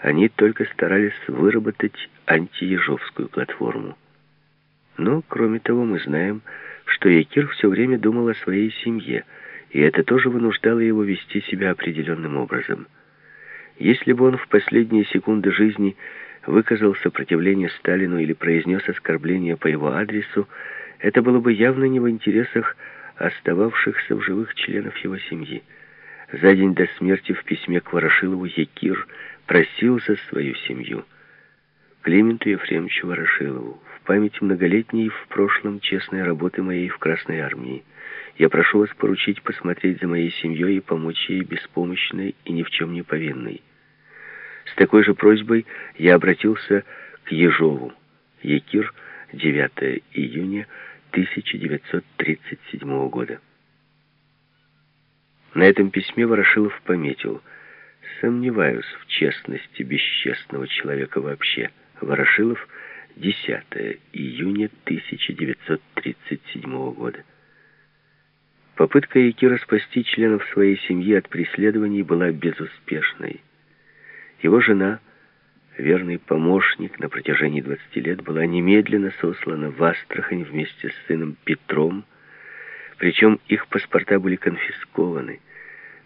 они только старались выработать антиежовскую платформу. Но, кроме того, мы знаем, что Якир все время думал о своей семье, и это тоже вынуждало его вести себя определенным образом. Если бы он в последние секунды жизни выказал сопротивление Сталину или произнес оскорбление по его адресу, это было бы явно не в интересах остававшихся в живых членов его семьи. За день до смерти в письме к Ворошилову Якир просил за свою семью. Клименту Ефремовичу Ворошилову, в память многолетней в прошлом честной работы моей в Красной Армии, я прошу вас поручить посмотреть за моей семьей и помочь ей беспомощной и ни в чем не повинной. С такой же просьбой я обратился к Ежову. Якир, 9 июня 1937 года. На этом письме Ворошилов пометил «Сомневаюсь в честности бесчестного человека вообще». Ворошилов, 10 июня 1937 года. Попытка Якира спасти членов своей семьи от преследований была безуспешной. Его жена, верный помощник на протяжении 20 лет, была немедленно сослана в Астрахань вместе с сыном Петром, причем их паспорта были конфискованы.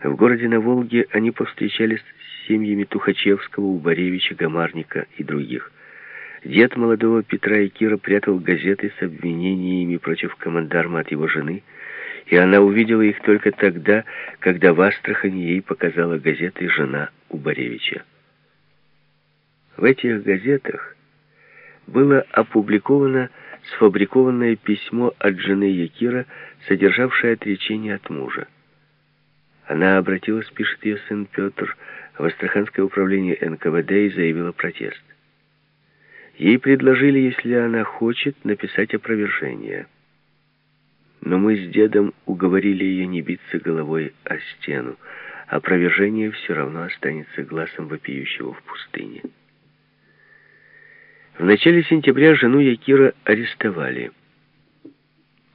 В городе на Волге они повстречались с семьями Тухачевского, Убаревича, Гамарника и других. Дед молодого Петра и Кира прятал газеты с обвинениями против командарма от его жены, и она увидела их только тогда, когда в Астрахани ей показала газеты жена Убаревича. В этих газетах было опубликовано сфабрикованное письмо от жены Якира, содержавшее отречение от мужа. Она обратилась, пишет ее сын Петр, в Астраханское управление НКВД и заявила протест. Ей предложили, если она хочет, написать опровержение. Но мы с дедом уговорили ее не биться головой о стену. Опровержение все равно останется глазом вопиющего в пустыне. В начале сентября жену Якира арестовали.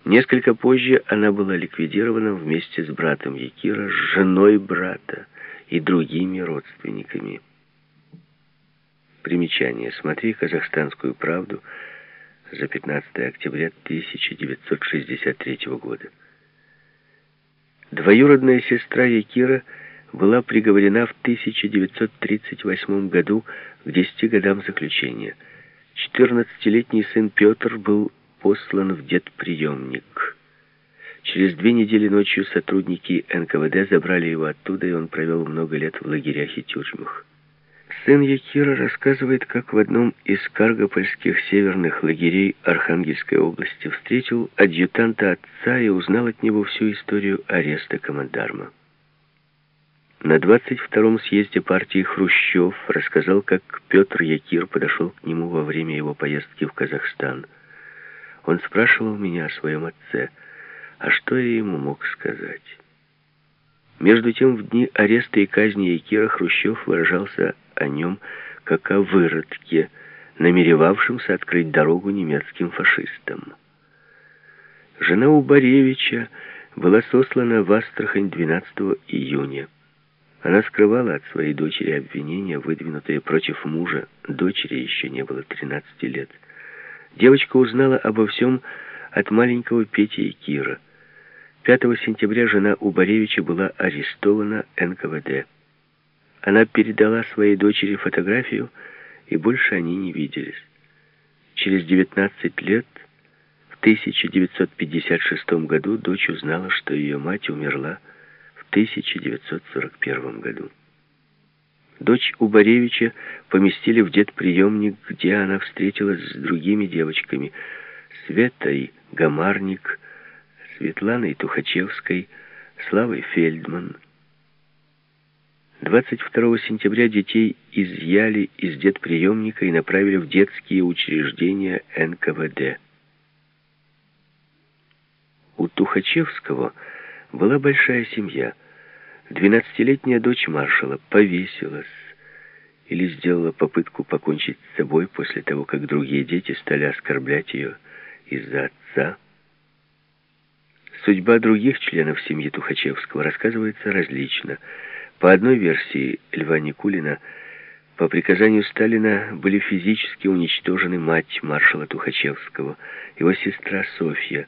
Несколько позже она была ликвидирована вместе с братом Якира, с женой брата и другими родственниками. Примечание. Смотри «Казахстанскую правду» за 15 октября 1963 года. Двоюродная сестра Якира была приговорена в 1938 году к 10 годам заключения – 14-летний сын Петр был послан в детприемник. Через две недели ночью сотрудники НКВД забрали его оттуда, и он провел много лет в лагерях и тюрьмах. Сын Якира рассказывает, как в одном из каргопольских северных лагерей Архангельской области встретил адъютанта отца и узнал от него всю историю ареста командарма. На 22-м съезде партии Хрущев рассказал, как Петр Якир подошел к нему во время его поездки в Казахстан. Он спрашивал меня о своем отце, а что я ему мог сказать? Между тем, в дни ареста и казни Якира Хрущев выражался о нем как о выродке, намеревавшемся открыть дорогу немецким фашистам. Жена Убаревича была сослана в Астрахань 12 июня. Она скрывала от своей дочери обвинения, выдвинутые против мужа. Дочери еще не было 13 лет. Девочка узнала обо всем от маленького Пети и Кира. 5 сентября жена Убаревича была арестована НКВД. Она передала своей дочери фотографию, и больше они не виделись. Через 19 лет, в 1956 году, дочь узнала, что ее мать умерла 1941 году. Дочь Убаревича поместили в детприемник, где она встретилась с другими девочками, Светой Гамарник, Светланой Тухачевской, Славой Фельдман. 22 сентября детей изъяли из детприемника и направили в детские учреждения НКВД. У Тухачевского была большая семья. Двенадцатилетняя дочь маршала повесилась или сделала попытку покончить с собой после того, как другие дети стали оскорблять ее из-за отца. Судьба других членов семьи Тухачевского рассказывается различно. По одной версии Льва Никулина, По приказанию Сталина были физически уничтожены мать маршала Тухачевского, его сестра Софья,